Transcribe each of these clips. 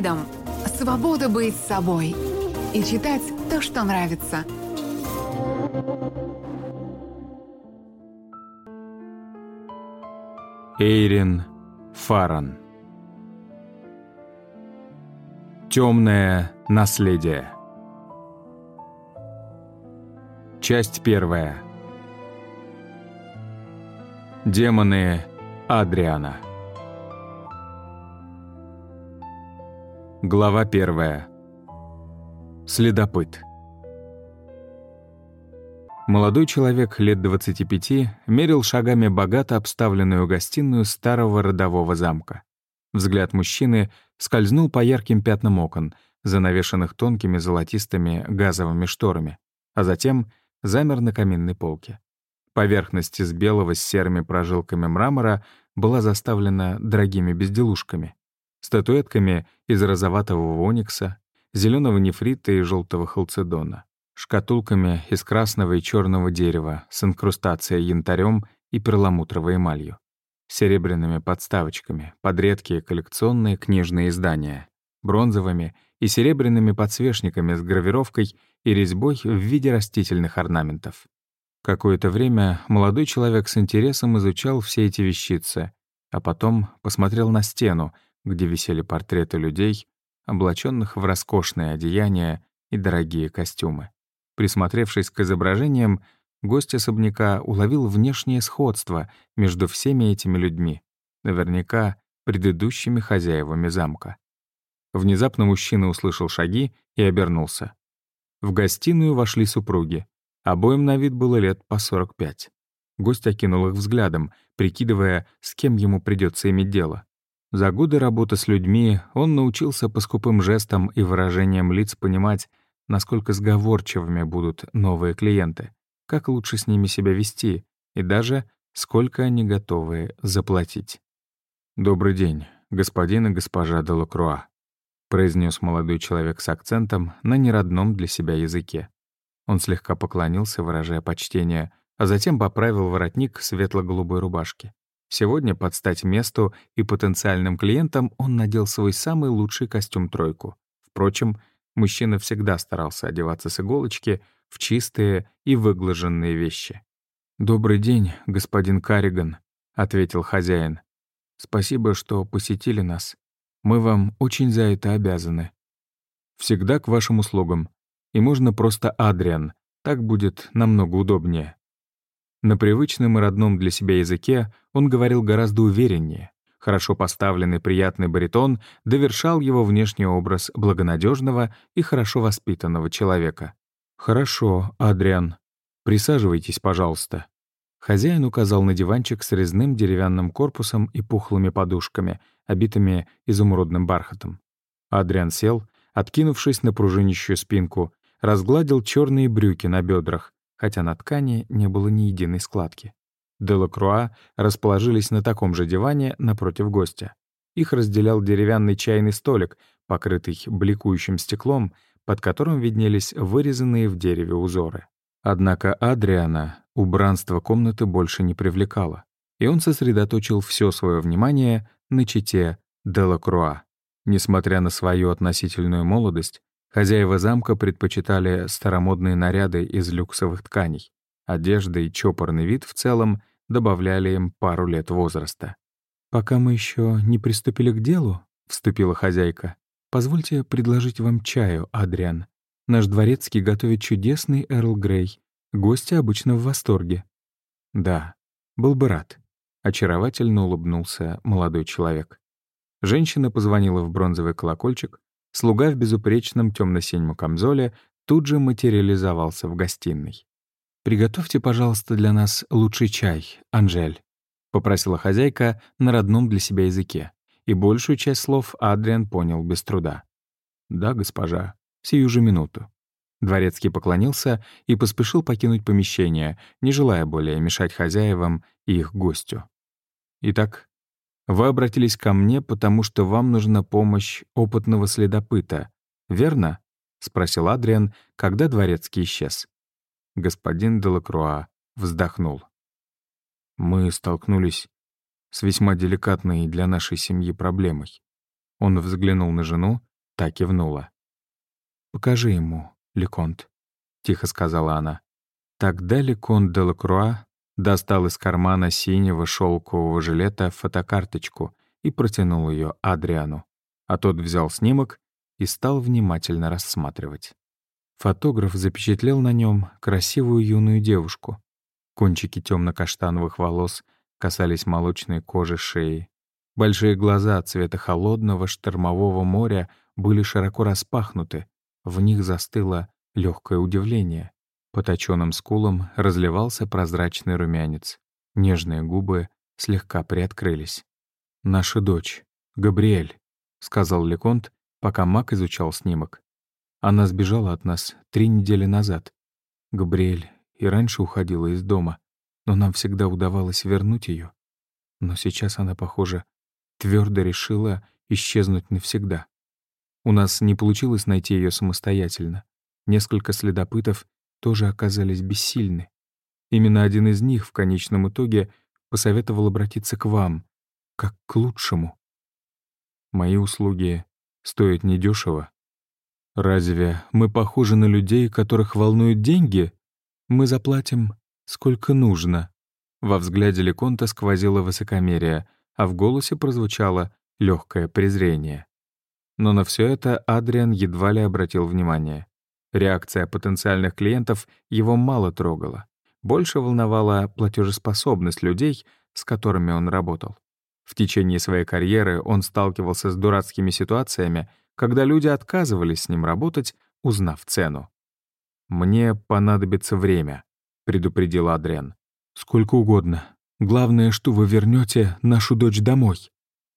фридом — свобода быть собой и читать то, что нравится. Эйрин Фаран Темное наследие. Часть первая. Демоны Адриана Глава первая. Следопыт. Молодой человек лет 25 мерил шагами богато обставленную гостиную старого родового замка. Взгляд мужчины скользнул по ярким пятнам окон, занавешенных тонкими золотистыми газовыми шторами, а затем замер на каминной полке. Поверхность из белого с серыми прожилками мрамора была заставлена дорогими безделушками — статуэтками из розоватого оникса, зеленого нефрита и желтого халцедона, шкатулками из красного и черного дерева с инкрустацией янтарем и перламутровой эмалью, серебряными подставочками под редкие коллекционные книжные издания, бронзовыми и серебряными подсвечниками с гравировкой и резьбой в виде растительных орнаментов. Какое-то время молодой человек с интересом изучал все эти вещицы, а потом посмотрел на стену, где висели портреты людей, облаченных в роскошные одеяния и дорогие костюмы. Присмотревшись к изображениям, гость особняка уловил внешнее сходство между всеми этими людьми, наверняка предыдущими хозяевами замка. Внезапно мужчина услышал шаги и обернулся. В гостиную вошли супруги. Обоим на вид было лет по 45. Гость окинул их взглядом, прикидывая, с кем ему придется иметь дело. За годы работы с людьми он научился по скупым жестам и выражениям лиц понимать, насколько сговорчивыми будут новые клиенты, как лучше с ними себя вести и даже сколько они готовы заплатить. «Добрый день, господин и госпожа Делакруа», произнес молодой человек с акцентом на неродном для себя языке. Он слегка поклонился, выражая почтение, а затем поправил воротник светло-голубой рубашки. Сегодня под стать месту и потенциальным клиентам он надел свой самый лучший костюм-тройку. Впрочем, мужчина всегда старался одеваться с иголочки в чистые и выглаженные вещи. «Добрый день, господин Карриган», — ответил хозяин. «Спасибо, что посетили нас. Мы вам очень за это обязаны». «Всегда к вашим услугам. И можно просто Адриан. Так будет намного удобнее». На привычном и родном для себя языке он говорил гораздо увереннее. Хорошо поставленный приятный баритон довершал его внешний образ благонадежного и хорошо воспитанного человека. «Хорошо, Адриан. Присаживайтесь, пожалуйста». Хозяин указал на диванчик с резным деревянным корпусом и пухлыми подушками, обитыми изумрудным бархатом. Адриан сел, откинувшись на пружинищую спинку, разгладил черные брюки на бедрах, хотя на ткани не было ни единой складки. Делакруа расположились на таком же диване напротив гостя. Их разделял деревянный чайный столик, покрытый бликующим стеклом, под которым виднелись вырезанные в дереве узоры. Однако Адриана убранство комнаты больше не привлекало, и он сосредоточил все свое внимание на чите Делакруа. Несмотря на свою относительную молодость, Хозяева замка предпочитали старомодные наряды из люксовых тканей. Одежда и чопорный вид в целом добавляли им пару лет возраста. «Пока мы еще не приступили к делу», — вступила хозяйка, «позвольте предложить вам чаю, Адриан. Наш дворецкий готовит чудесный Эрл Грей. Гости обычно в восторге». «Да, был бы рад», — очаровательно улыбнулся молодой человек. Женщина позвонила в бронзовый колокольчик, Слуга в безупречном темно-синем камзоле тут же материализовался в гостиной. «Приготовьте, пожалуйста, для нас лучший чай, Анжель», — попросила хозяйка на родном для себя языке, и большую часть слов Адриан понял без труда. «Да, госпожа, сию же минуту». Дворецкий поклонился и поспешил покинуть помещение, не желая более мешать хозяевам и их гостю. Итак, вы обратились ко мне, потому что вам нужна помощь опытного следопыта, верно?» — спросил Адриан, когда дворецкий исчез. Господин Делакруа вздохнул. «Мы столкнулись с весьма деликатной для нашей семьи проблемой». Он взглянул на жену, Та кивнула. «Покажи ему, Леконт», — тихо сказала она. Тогда Леконт де Лакруа достал из кармана синего шелкового жилета фотокарточку и протянул ее Адриану, а тот взял снимок и стал внимательно рассматривать. Фотограф запечатлел на нем красивую юную девушку. Кончики темно-каштановых волос касались молочной кожи шеи. Большие глаза цвета холодного штормового моря были широко распахнуты, в них застыло легкое удивление. По точенным скулам разливался прозрачный румянец. Нежные губы слегка приоткрылись. «Наша дочь, Габриэль», — сказал Леконт, пока Мак изучал снимок. «Она сбежала от нас три недели назад. Габриэль и раньше уходила из дома, но нам всегда удавалось вернуть ее. Но сейчас она, похоже, твердо решила исчезнуть навсегда. У нас не получилось найти ее самостоятельно. Несколько следопытов тоже оказались бессильны. Именно один из них в конечном итоге посоветовал обратиться к вам, как к лучшему. Мои услуги стоят недешево. Разве мы похожи на людей, которых волнуют деньги? Мы заплатим сколько нужно. Во взгляде Леконта сквозило высокомерие, а в голосе прозвучало легкое презрение. Но на все это Адриан едва ли обратил внимание. Реакция потенциальных клиентов его мало трогала. Больше волновала платежеспособность людей, с которыми он работал. В течение своей карьеры он сталкивался с дурацкими ситуациями, когда люди отказывались с ним работать, узнав цену. «Мне понадобится время», — предупредил Адриан. «Сколько угодно. Главное, что вы вернете нашу дочь домой».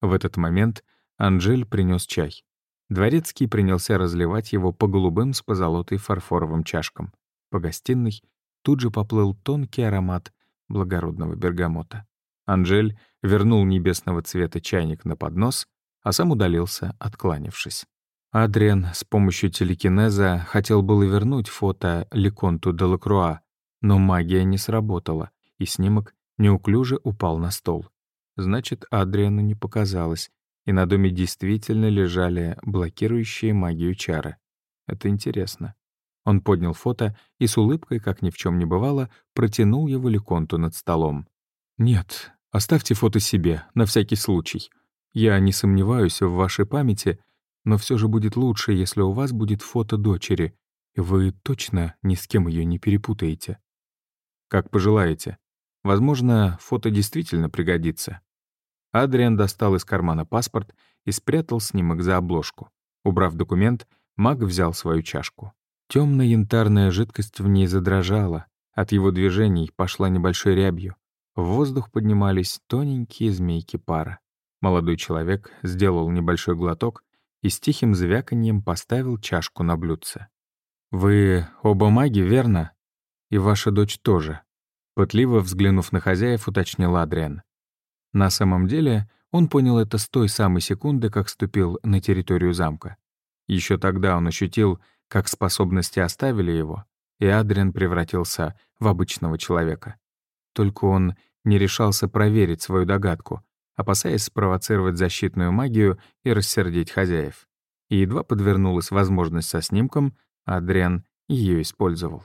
В этот момент Анжель принес чай. Дворецкий принялся разливать его по голубым с позолотой фарфоровым чашкам. По гостиной тут же поплыл тонкий аромат благородного бергамота. Анжель вернул небесного цвета чайник на поднос, а сам удалился, откланившись. Адриан с помощью телекинеза хотел было вернуть фото Леконту де Лакруа, но магия не сработала, и снимок неуклюже упал на стол. Значит, Адриану не показалось, и на доме действительно лежали блокирующие магию чары. Это интересно. Он поднял фото и с улыбкой, как ни в чем не бывало, протянул его Леконту над столом. «Нет, оставьте фото себе, на всякий случай. Я не сомневаюсь в вашей памяти, но все же будет лучше, если у вас будет фото дочери, и вы точно ни с кем ее не перепутаете. Как пожелаете. Возможно, фото действительно пригодится. Адриан достал из кармана паспорт и спрятал снимок за обложку. Убрав документ, маг взял свою чашку. Темная янтарная жидкость в ней задрожала. От его движений пошла небольшой рябью. В воздух поднимались тоненькие змейки пара. Молодой человек сделал небольшой глоток и с тихим звяканьем поставил чашку на блюдце. «Вы оба маги, верно? И ваша дочь тоже?» Пытливо взглянув на хозяев, уточнил Адриан. На самом деле, он понял это с той самой секунды, как ступил на территорию замка. Еще тогда он ощутил, как способности оставили его, и Адриан превратился в обычного человека. Только он не решался проверить свою догадку, опасаясь спровоцировать защитную магию и рассердить хозяев. И едва подвернулась возможность со снимком, Адриан ее использовал.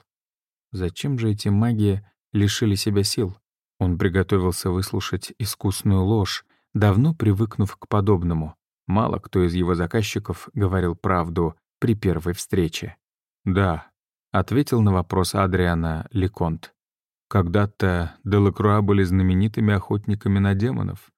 Зачем же эти маги лишили себя сил? Он приготовился выслушать искусную ложь, давно привыкнув к подобному. Мало кто из его заказчиков говорил правду при первой встрече. «Да», — ответил на вопрос Адриана Леконт. «Когда-то Делакруа были знаменитыми охотниками на демонов.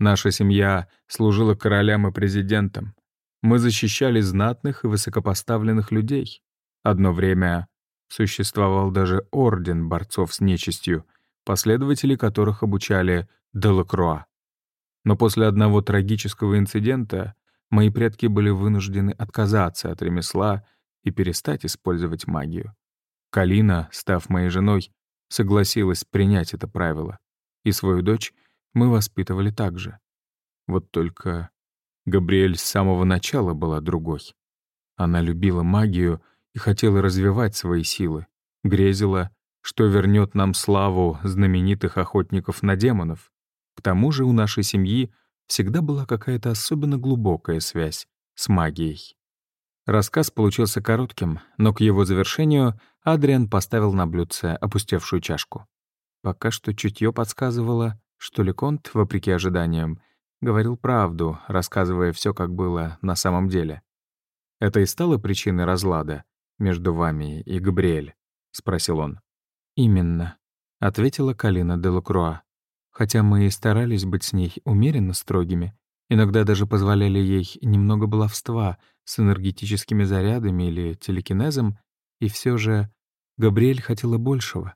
Наша семья служила королям и президентам. Мы защищали знатных и высокопоставленных людей. Одно время существовал даже орден борцов с нечистью — последователи которых обучали Делакруа. Но после одного трагического инцидента мои предки были вынуждены отказаться от ремесла и перестать использовать магию. Калина, став моей женой, согласилась принять это правило, и свою дочь мы воспитывали так же. Вот только Габриэль с самого начала была другой. Она любила магию и хотела развивать свои силы, грезила что вернет нам славу знаменитых охотников на демонов. К тому же у нашей семьи всегда была какая-то особенно глубокая связь с магией. Рассказ получился коротким, но к его завершению Адриан поставил на блюдце опустевшую чашку. Пока что чутье подсказывало, что Леконт, вопреки ожиданиям, говорил правду, рассказывая все, как было на самом деле. «Это и стало причиной разлада между вами и Габриэль?» — спросил он. «Именно», — ответила Калина де Лакруа. «Хотя мы и старались быть с ней умеренно строгими, иногда даже позволяли ей немного баловства — с энергетическими зарядами или телекинезом, и все же Габриэль хотела большего.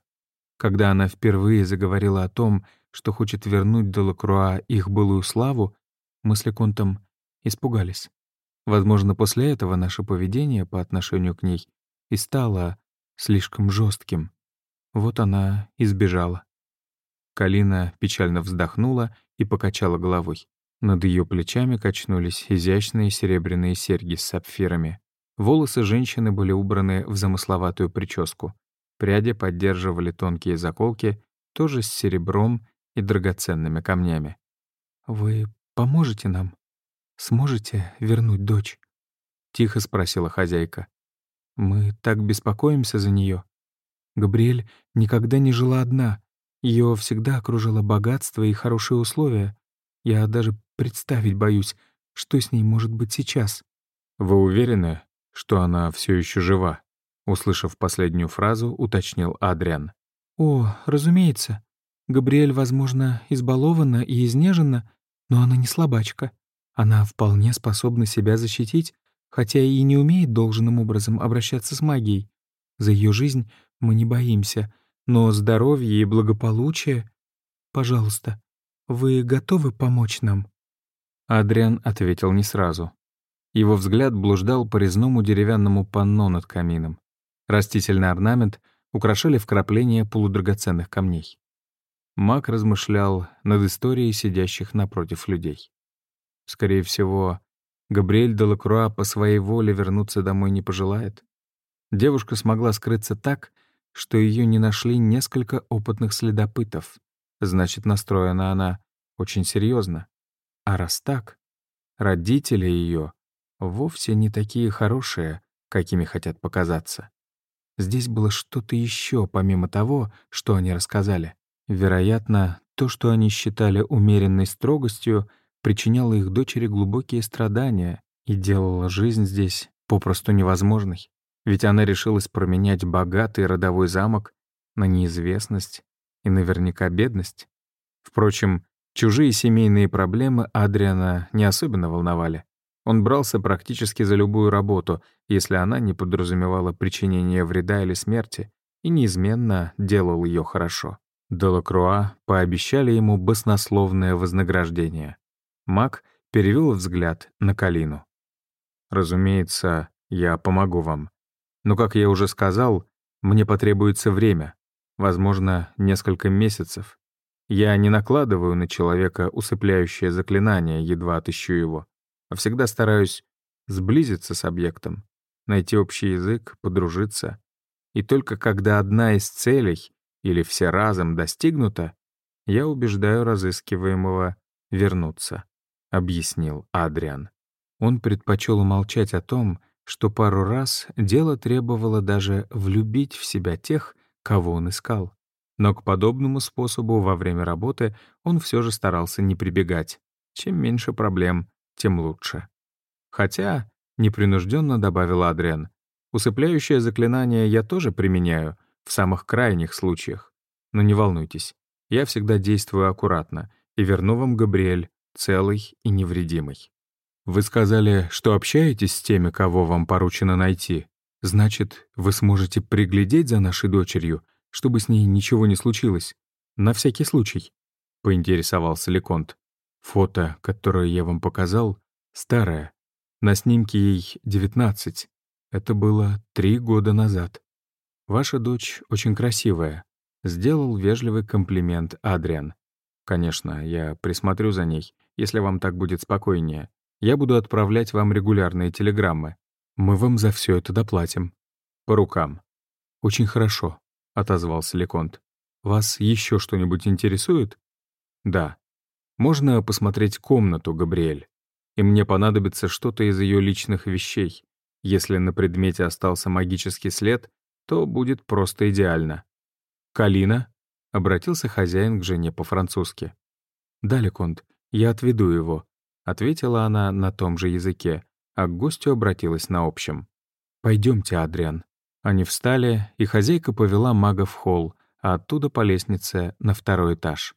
Когда она впервые заговорила о том, что хочет вернуть Делакруа их былую славу, мы с Леконтом испугались. Возможно, после этого наше поведение по отношению к ней и стало слишком жестким. Вот она и сбежала. Калина печально вздохнула и покачала головой. Над ее плечами качнулись изящные серебряные серьги с сапфирами. Волосы женщины были убраны в замысловатую прическу. Пряди поддерживали тонкие заколки, тоже с серебром и драгоценными камнями. «Вы поможете нам? Сможете вернуть дочь?» — тихо спросила хозяйка. «Мы так беспокоимся за нее. Габриэль никогда не жила одна. Ее всегда окружило богатство и хорошие условия. Я даже представить боюсь, что с ней может быть сейчас. «Вы уверены, что она все еще жива?» Услышав последнюю фразу, уточнил Адриан. «О, разумеется. Габриэль, возможно, избалована и изнежена, но она не слабачка. Она вполне способна себя защитить, хотя и не умеет должным образом обращаться с магией. За ее жизнь мы не боимся, но здоровье и благополучие... Пожалуйста, вы готовы помочь нам?» Адриан ответил не сразу. Его взгляд блуждал по резному деревянному панно над камином. Растительный орнамент украшали вкрапления полудрагоценных камней. Маг размышлял над историей сидящих напротив людей. Скорее всего, Габриэль де Лакруа по своей воле вернуться домой не пожелает. Девушка смогла скрыться так, что ее не нашли несколько опытных следопытов. Значит, настроена она очень серьезно. А раз так, родители ее вовсе не такие хорошие, какими хотят показаться. Здесь было что-то еще, помимо того, что они рассказали. Вероятно, то, что они считали умеренной строгостью, причиняло их дочери глубокие страдания и делало жизнь здесь попросту невозможной. Ведь она решилась променять богатый родовой замок на неизвестность и наверняка бедность. Впрочем, Чужие семейные проблемы Адриана не особенно волновали. Он брался практически за любую работу, если она не подразумевала причинение вреда или смерти, и неизменно делал ее хорошо. Делакруа пообещали ему баснословное вознаграждение. Мак перевел взгляд на Калину. «Разумеется, я помогу вам. Но, как я уже сказал, мне потребуется время, возможно, несколько месяцев. Я не накладываю на человека усыпляющее заклинание, едва отыщу его, а всегда стараюсь сблизиться с объектом, найти общий язык, подружиться. И только когда одна из целей или все разом достигнута, я убеждаю разыскиваемого вернуться, — объяснил Адриан. Он предпочел умолчать о том, что пару раз дело требовало даже влюбить в себя тех, кого он искал. Но к подобному способу во время работы он все же старался не прибегать. Чем меньше проблем, тем лучше. Хотя, непринужденно добавил Адриан, усыпляющее заклинание я тоже применяю в самых крайних случаях. Но не волнуйтесь, я всегда действую аккуратно и верну вам Габриэль целый и невредимый. Вы сказали, что общаетесь с теми, кого вам поручено найти. Значит, вы сможете приглядеть за нашей дочерью чтобы с ней ничего не случилось. На всякий случай», — поинтересовался Леконт. «Фото, которое я вам показал, старое. На снимке ей 19. Это было три года назад. Ваша дочь очень красивая», — сделал вежливый комплимент Адриан. «Конечно, я присмотрю за ней, если вам так будет спокойнее. Я буду отправлять вам регулярные телеграммы. Мы вам за все это доплатим. По рукам. Очень хорошо. — отозвался Леконт. «Вас еще что-нибудь интересует?» «Да. Можно посмотреть комнату, Габриэль. И мне понадобится что-то из ее личных вещей. Если на предмете остался магический след, то будет просто идеально. «Калина?» — обратился хозяин к жене по-французски. «Да, Леконт, я отведу его», — ответила она на том же языке, а к гостю обратилась на общем. Пойдемте, Адриан». Они встали, и хозяйка повела мага в холл, а оттуда по лестнице на второй этаж.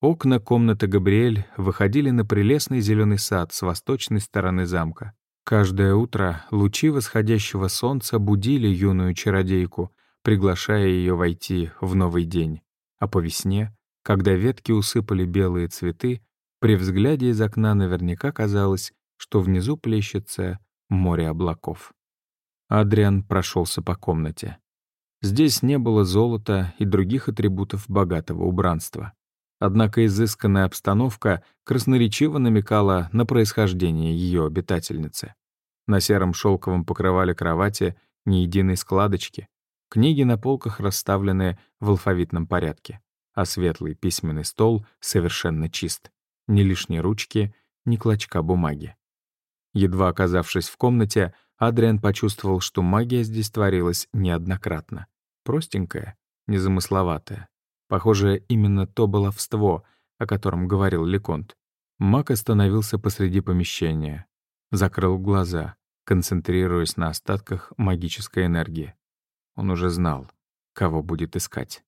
Окна комнаты Габриэль выходили на прелестный зеленый сад с восточной стороны замка. Каждое утро лучи восходящего солнца будили юную чародейку, приглашая ее войти в новый день. А по весне, когда ветки усыпали белые цветы, при взгляде из окна наверняка казалось, что внизу плещется море облаков. Адриан прошелся по комнате. Здесь не было золота и других атрибутов богатого убранства. Однако изысканная обстановка красноречиво намекала на происхождение ее обитательницы. На сером шелковом покрывале кровати ни единой складочки. Книги на полках расставлены в алфавитном порядке, а светлый письменный стол совершенно чист. Ни лишней ручки, ни клочка бумаги. Едва оказавшись в комнате, Адриан почувствовал, что магия здесь творилась неоднократно. Простенькая, незамысловатая. Похоже, именно то баловство, о котором говорил Леконт. Маг остановился посреди помещения. Закрыл глаза, концентрируясь на остатках магической энергии. Он уже знал, кого будет искать.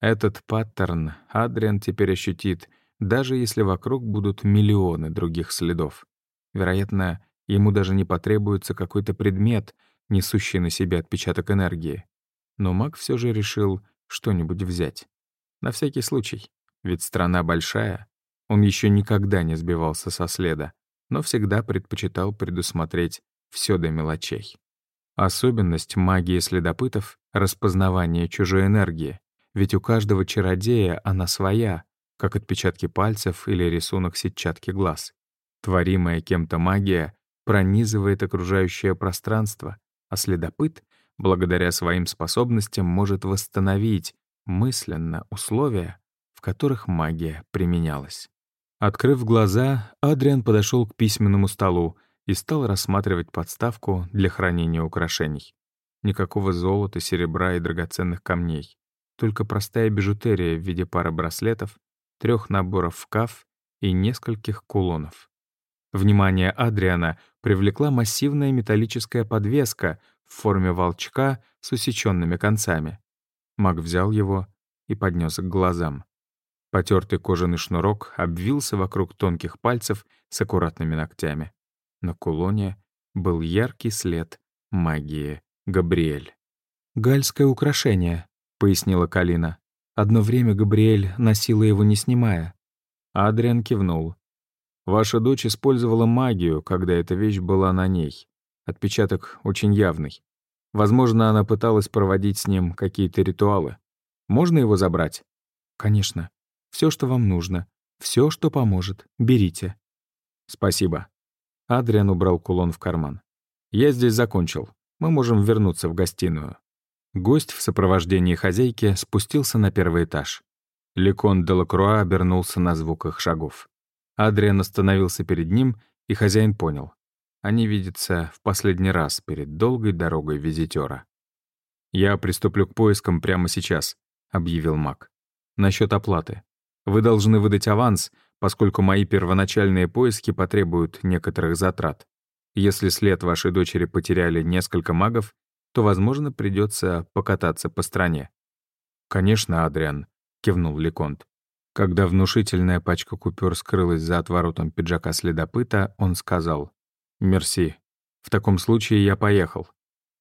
Этот паттерн Адриан теперь ощутит, даже если вокруг будут миллионы других следов. Вероятно, ему даже не потребуется какой-то предмет, несущий на себе отпечаток энергии. Но маг все же решил что-нибудь взять. На всякий случай, ведь страна большая. Он еще никогда не сбивался со следа, но всегда предпочитал предусмотреть все до мелочей. Особенность магии следопытов — распознавание чужой энергии, ведь у каждого чародея она своя, как отпечатки пальцев или рисунок сетчатки глаз. Творимая кем-то магия пронизывает окружающее пространство, а следопыт, благодаря своим способностям, может восстановить мысленно условия, в которых магия применялась. Открыв глаза, Адриан подошел к письменному столу и стал рассматривать подставку для хранения украшений. Никакого золота, серебра и драгоценных камней. Только простая бижутерия в виде пары браслетов, трех наборов каф и нескольких кулонов. Внимание Адриана привлекла массивная металлическая подвеска в форме волчка с усеченными концами. Маг взял его и поднес к глазам. Потертый кожаный шнурок обвился вокруг тонких пальцев с аккуратными ногтями. На кулоне был яркий след магии Габриэль. «Гальское украшение», — пояснила Калина. «Одно время Габриэль носила его, не снимая». Адриан кивнул. «Ваша дочь использовала магию, когда эта вещь была на ней. Отпечаток очень явный. Возможно, она пыталась проводить с ним какие-то ритуалы. Можно его забрать? Конечно. Все, что вам нужно. Все, что поможет. Берите. Спасибо. Адриан убрал кулон в карман. Я здесь закончил. Мы можем вернуться в гостиную. Гость в сопровождении хозяйки спустился на первый этаж. Лекон де Лакруа обернулся на звук их шагов. Адриан остановился перед ним, и хозяин понял. Они видятся в последний раз перед долгой дорогой визитера. «Я приступлю к поискам прямо сейчас», — объявил Мак. «Насчет оплаты. Вы должны выдать аванс, поскольку мои первоначальные поиски потребуют некоторых затрат. Если след вашей дочери потеряли несколько магов, то, возможно, придется покататься по стране». «Конечно, Адриан», — кивнул Леконт. Когда внушительная пачка купюр скрылась за отворотом пиджака следопыта, он сказал, «Мерси. В таком случае я поехал.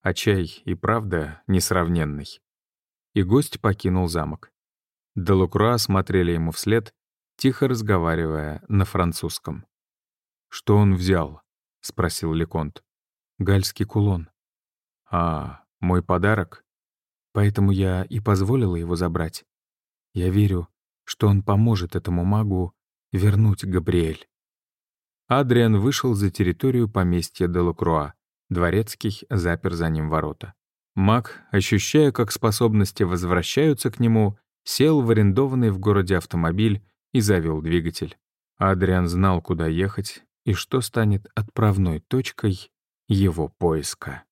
А чай и правда несравненный». И гость покинул замок. Делакруа смотрели ему вслед, тихо разговаривая на французском. «Что он взял?» — спросил Леконт. «Гальский кулон». «А, мой подарок?» «Поэтому я и позволила его забрать. Я верю, что он поможет этому магу вернуть Габриэль». Адриан вышел за территорию поместья Делакруа. Дворецкий запер за ним ворота. Маг, ощущая, как способности возвращаются к нему, сел в арендованный в городе автомобиль и завел двигатель. Адриан знал, куда ехать и что станет отправной точкой его поиска.